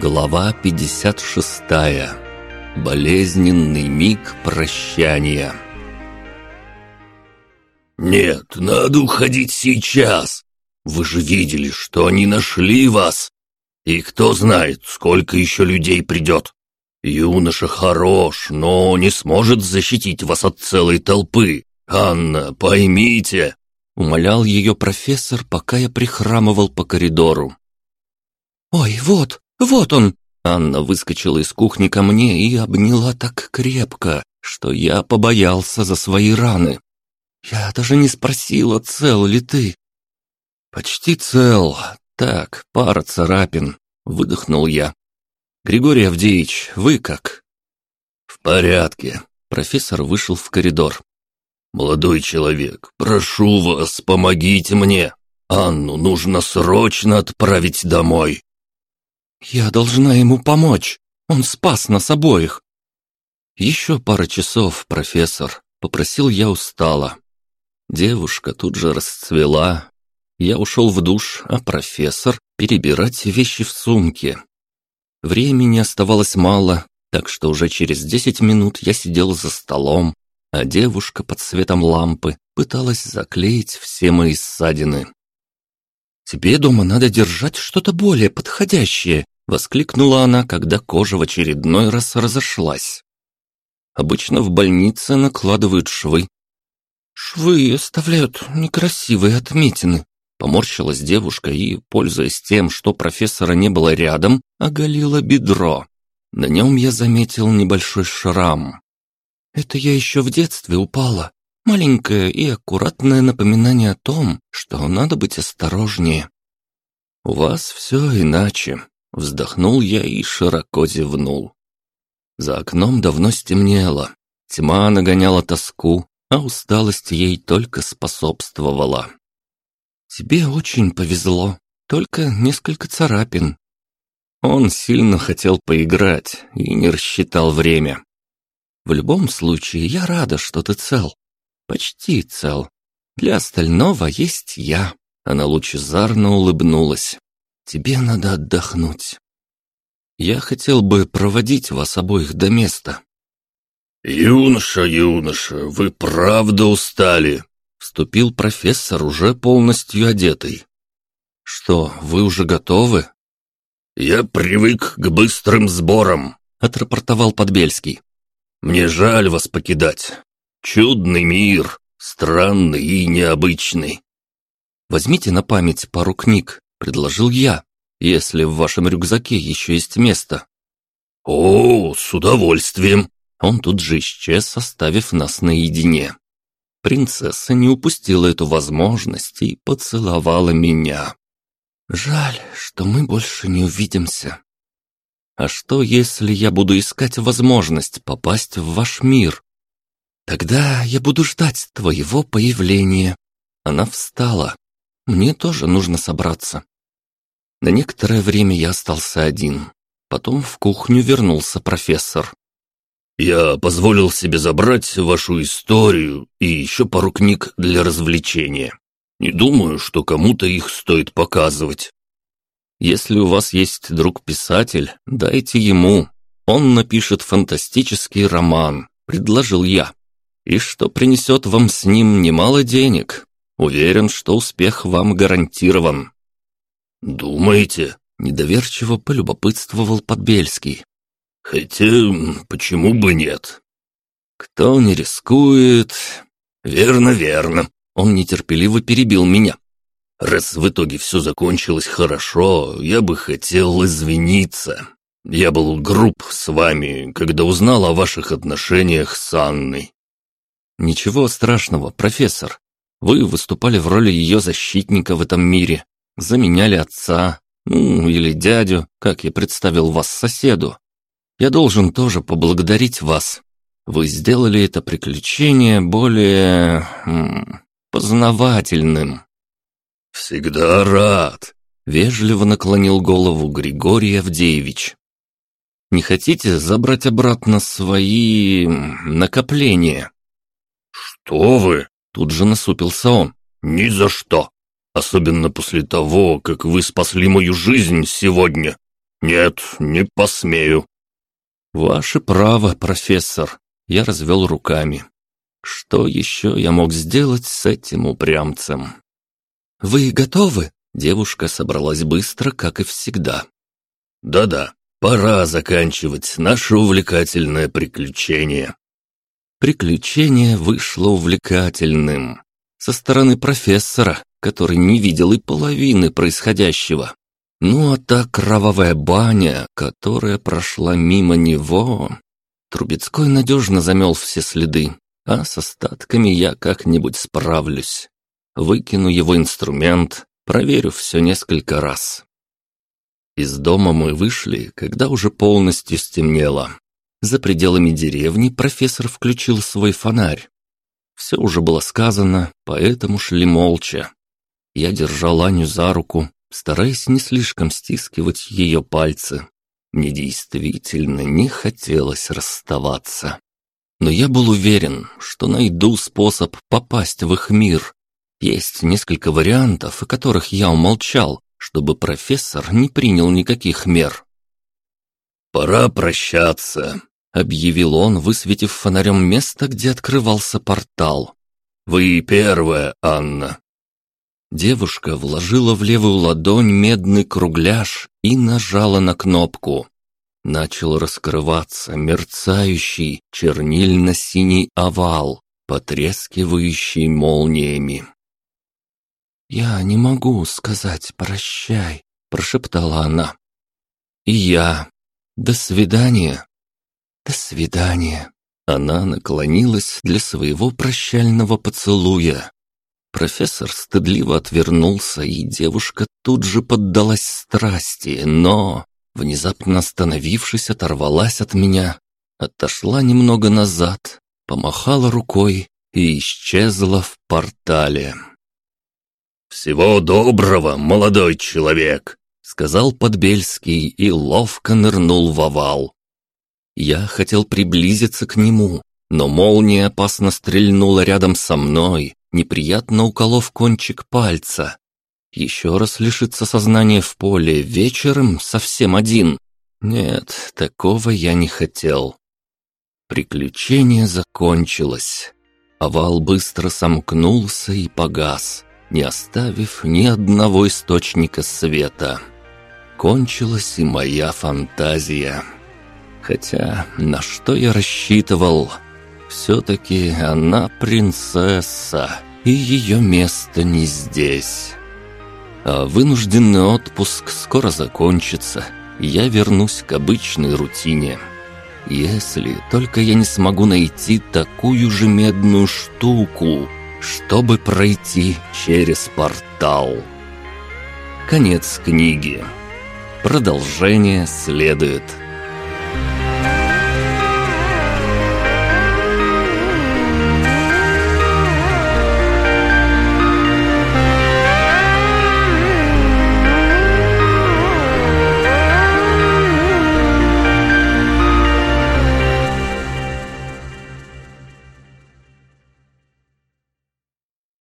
Глава 56. Болезненный миг прощания. «Нет, надо уходить сейчас. Вы же видели, что они нашли вас. И кто знает, сколько еще людей придет. Юноша хорош, но не сможет защитить вас от целой толпы. Анна, поймите!» Умолял ее профессор, пока я прихрамывал по коридору. «Ой, вот, вот он!» Анна выскочила из кухни ко мне и обняла так крепко, что я побоялся за свои раны. Я даже не спросила, цел ли ты. «Почти цел. Так, пара царапин», — выдохнул я. «Григорий Авдеевич, вы как?» «В порядке», — профессор вышел в коридор. «Молодой человек, прошу вас, помогите мне. Анну нужно срочно отправить домой». «Я должна ему помочь. Он спас нас обоих». «Еще пара часов, профессор», — попросил я устало. Девушка тут же расцвела. Я ушел в душ, а профессор — перебирать вещи в сумке. Времени оставалось мало, так что уже через десять минут я сидел за столом, а девушка под светом лампы пыталась заклеить все мои ссадины. «Тебе дома надо держать что-то более подходящее», — воскликнула она, когда кожа в очередной раз разошлась. Обычно в больнице накладывают швы. «Швы оставляют некрасивые отметины», — поморщилась девушка и, пользуясь тем, что профессора не было рядом, оголила бедро. На нем я заметил небольшой шрам. «Это я еще в детстве упала. Маленькое и аккуратное напоминание о том, что надо быть осторожнее. «У вас все иначе», — вздохнул я и широко зевнул. За окном давно стемнело, тьма нагоняла тоску, а усталость ей только способствовала. «Тебе очень повезло, только несколько царапин». Он сильно хотел поиграть и не рассчитал время. «В любом случае, я рада, что ты цел. Почти цел. Для остального есть я. Она лучезарно улыбнулась. Тебе надо отдохнуть. Я хотел бы проводить вас обоих до места. Юноша, юноша, вы правда устали, вступил профессор, уже полностью одетый. Что, вы уже готовы? Я привык к быстрым сборам, отрапортовал Подбельский. Мне жаль вас покидать. Чудный мир, странный и необычный. Возьмите на память пару книг, предложил я, если в вашем рюкзаке еще есть место. О, с удовольствием. Он тут же исчез, оставив нас наедине. Принцесса не упустила эту возможность и поцеловала меня. Жаль, что мы больше не увидимся. А что, если я буду искать возможность попасть в ваш мир? Тогда я буду ждать твоего появления. Она встала. Мне тоже нужно собраться. На некоторое время я остался один. Потом в кухню вернулся профессор. «Я позволил себе забрать вашу историю и еще пару книг для развлечения. Не думаю, что кому-то их стоит показывать». «Если у вас есть друг-писатель, дайте ему. Он напишет фантастический роман», — предложил я и что принесет вам с ним немало денег. Уверен, что успех вам гарантирован». «Думаете?» — недоверчиво полюбопытствовал Подбельский. «Хотя, почему бы нет?» «Кто не рискует...» «Верно, верно». Он нетерпеливо перебил меня. «Раз в итоге все закончилось хорошо, я бы хотел извиниться. Я был груб с вами, когда узнал о ваших отношениях с Анной. «Ничего страшного, профессор. Вы выступали в роли ее защитника в этом мире. Заменяли отца, ну, или дядю, как я представил вас соседу. Я должен тоже поблагодарить вас. Вы сделали это приключение более... М, познавательным». «Всегда рад», — вежливо наклонил голову Григорий Авдеевич. «Не хотите забрать обратно свои... накопления?» «Что вы?» — тут же насупился он. «Ни за что! Особенно после того, как вы спасли мою жизнь сегодня. «Нет, не посмею». «Ваше право, профессор», — я развел руками. «Что еще я мог сделать с этим упрямцем?» «Вы готовы?» Девушка собралась быстро, как и всегда. «Да-да, пора заканчивать наше увлекательное приключение». Приключение вышло увлекательным. Со стороны профессора, который не видел и половины происходящего. Ну а та кровавая баня, которая прошла мимо него... Трубецкой надежно замел все следы, а с остатками я как-нибудь справлюсь. Выкину его инструмент, проверю все несколько раз. Из дома мы вышли, когда уже полностью стемнело. За пределами деревни профессор включил свой фонарь. Все уже было сказано, поэтому шли молча. Я держал Аню за руку, стараясь не слишком стискивать ее пальцы. Мне действительно не хотелось расставаться. Но я был уверен, что найду способ попасть в их мир. Есть несколько вариантов, о которых я умолчал, чтобы профессор не принял никаких мер. «Пора прощаться», — объявил он, высветив фонарем место, где открывался портал. «Вы первая, Анна». Девушка вложила в левую ладонь медный кругляш и нажала на кнопку. Начал раскрываться мерцающий чернильно-синий овал, потрескивающий молниями. «Я не могу сказать прощай», — прошептала она. «И я. До свидания». «До свидания». Она наклонилась для своего прощального поцелуя, Профессор стыдливо отвернулся, и девушка тут же поддалась страсти, но, внезапно остановившись, оторвалась от меня, отошла немного назад, помахала рукой и исчезла в портале. «Всего доброго, молодой человек!» — сказал Подбельский и ловко нырнул в овал. Я хотел приблизиться к нему, но молния опасно стрельнула рядом со мной, неприятно уколов кончик пальца. Еще раз лишиться сознания в поле вечером совсем один. Нет, такого я не хотел. Приключение закончилось. Овал быстро сомкнулся и погас, не оставив ни одного источника света. Кончилась и моя фантазия. Хотя на что я рассчитывал? Все-таки она принцесса, и ее место не здесь. А вынужденный отпуск скоро закончится, я вернусь к обычной рутине. Если только я не смогу найти такую же медную штуку, чтобы пройти через портал. Конец книги. Продолжение следует.